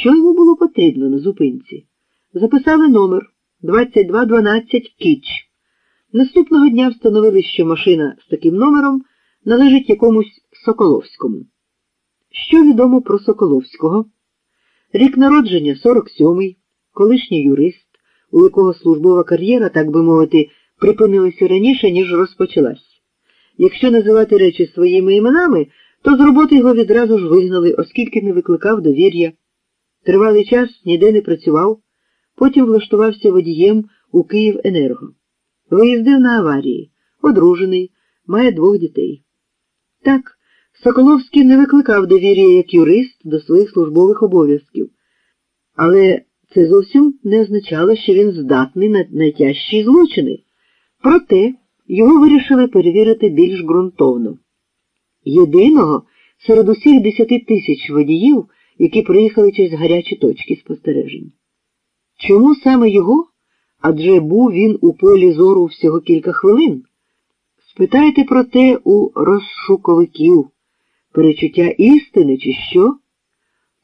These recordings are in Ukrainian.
що йому було потрібно на зупинці. Записали номер 2212 Кіч. Наступного дня встановили, що машина з таким номером належить якомусь Соколовському. Що відомо про Соколовського? Рік народження 47-й, колишній юрист, у якого службова кар'єра, так би мовити, припинилася раніше, ніж розпочалась. Якщо називати речі своїми іменами, то з роботи його відразу ж вигнали, оскільки не викликав довір'я. Тривалий час ніде не працював, потім влаштувався водієм у Київенерго. Виїздив на аварії, одружений, має двох дітей. Так, Соколовський не викликав довір'я як юрист до своїх службових обов'язків, але це зовсім не означало, що він здатний на найтяжчі злочини. Проте його вирішили перевірити більш ґрунтовно. Єдиного серед усіх десяти тисяч водіїв, які приїхали через гарячі точки спостережень. Чому саме його? Адже був він у полі зору всього кілька хвилин. Спитайте про те у розшуковиків, перечуття істини, чи що?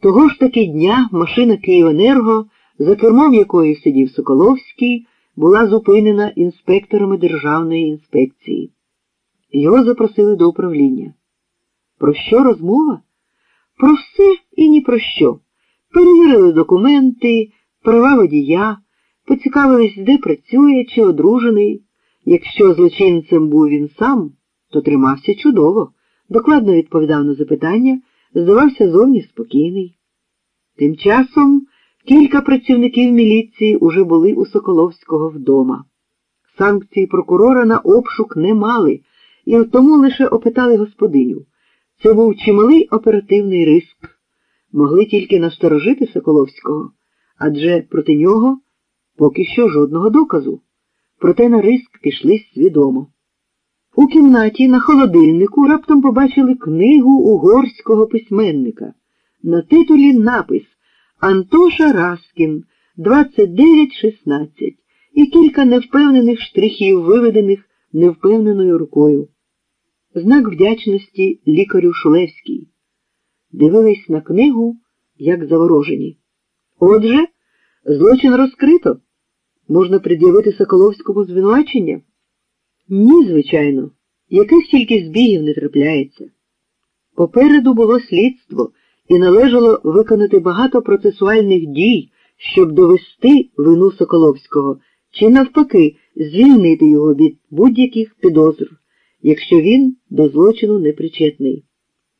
Того ж таки дня машина Київенерго, за кермом якої сидів Соколовський, була зупинена інспекторами Державної інспекції. Його запросили до управління. Про що розмова? Про все і ні про що. Перевірили документи, права водія, поцікавились, де працює чи одружений. Якщо злочинцем був він сам, то тримався чудово, докладно відповідав на запитання, здавався зовні спокійний. Тим часом кілька працівників міліції уже були у Соколовського вдома. Санкції прокурора на обшук не мали, і тому лише опитали господиню. Це був чималий оперативний риск. Могли тільки насторожити Соколовського, адже проти нього поки що жодного доказу. Проте на риск пішли свідомо. У кімнаті на холодильнику раптом побачили книгу угорського письменника. На титулі напис Антоша Раскін 29.16 і кілька невпевнених штрихів, виведених невпевненою рукою. Знак вдячності лікарю Шулевський. Дивились на книгу, як заворожені. Отже, злочин розкрито. Можна пред'явити Соколовському звинувачення? Ні, звичайно, яких тільки збігів не трапляється. Попереду було слідство і належало виконати багато процесуальних дій, щоб довести вину Соколовського, чи навпаки, звільнити його від будь-яких підозр, якщо він до злочину не причетний.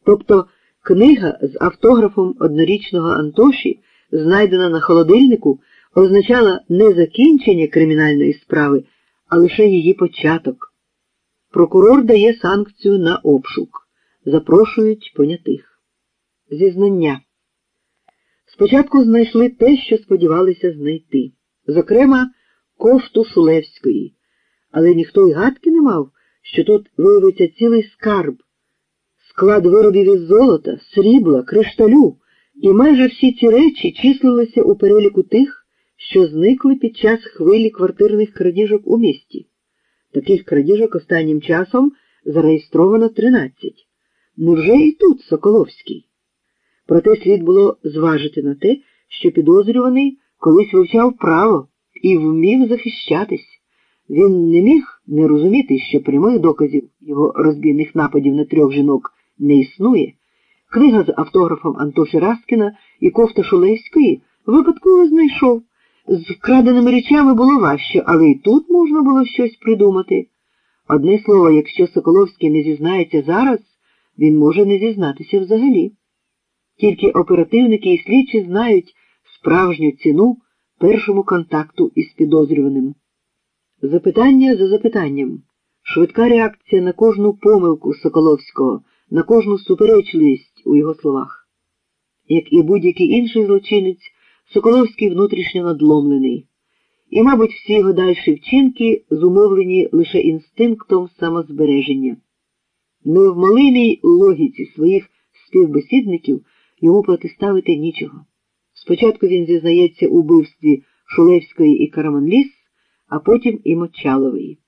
Тобто книга з автографом однорічного Антоші, знайдена на холодильнику, означала не закінчення кримінальної справи, а лише її початок. Прокурор дає санкцію на обшук. Запрошують понятих. Зізнання. Спочатку знайшли те, що сподівалися знайти, зокрема, кофту Шулевської, але ніхто й гадки не мав, що тут виявиться цілий скарб, склад виробів із золота, срібла, кришталю, і майже всі ці речі числилися у переліку тих, що зникли під час хвилі квартирних крадіжок у місті. Таких крадіжок останнім часом зареєстровано 13. Невже і тут Соколовський? Проте слід було зважити на те, що підозрюваний колись вивчав право і вмів захищатись. Він не міг не розуміти, що прямих доказів його розбійних нападів на трьох жінок не існує. Книга з автографом Антоші Раскіна і кофта Шулевської випадково знайшов. З вкраденими речами було важче, але і тут можна було щось придумати. Одне слово, якщо Соколовський не зізнається зараз, він може не зізнатися взагалі. Тільки оперативники і слідчі знають справжню ціну першому контакту із підозрюваним. Запитання за запитанням, швидка реакція на кожну помилку Соколовського, на кожну суперечливість у його словах. Як і будь-який інший злочинець, Соколовський внутрішньо надломлений, і, мабуть, всі його дальші вчинки зумовлені лише інстинктом самозбереження. Невмолимій логіці своїх співбесідників йому протиставити нічого. Спочатку він зізнається у вбивстві Шулевської і Караманліс, а потім і Мочалової.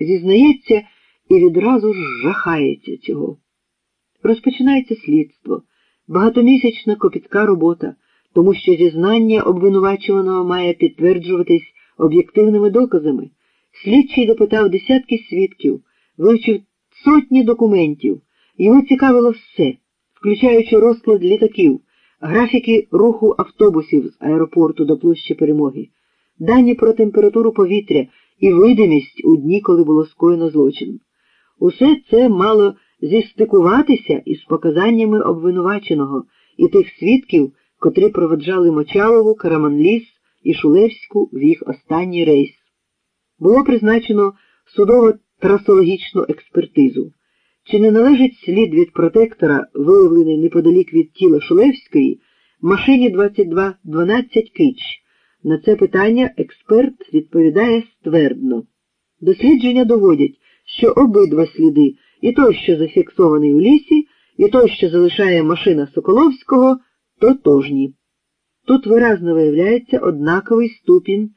Зізнається і відразу ж жахається цього. Розпочинається слідство, багатомісячна копітка робота тому що зізнання обвинувачуваного має підтверджуватись об'єктивними доказами. Слідчий допитав десятки свідків, вивчив сотні документів. Його цікавило все, включаючи розклад літаків, графіки руху автобусів з аеропорту до площі перемоги, дані про температуру повітря і видимість у дні, коли було скоєно злочин. Усе це мало зістикуватися із показаннями обвинуваченого і тих свідків, котрі проведжали Мочалову, Караманліс і Шулевську в їх останній рейс. Було призначено судово трасологічну експертизу. Чи не належить слід від протектора, виявлений неподалік від тіла Шулевської, машині 2212 Кич? На це питання експерт відповідає ствердно. Дослідження доводять, що обидва сліди, і той, що зафіксований у лісі, і той, що залишає машина Соколовського, тотожні. Тут виразно виявляється однаковий ступінь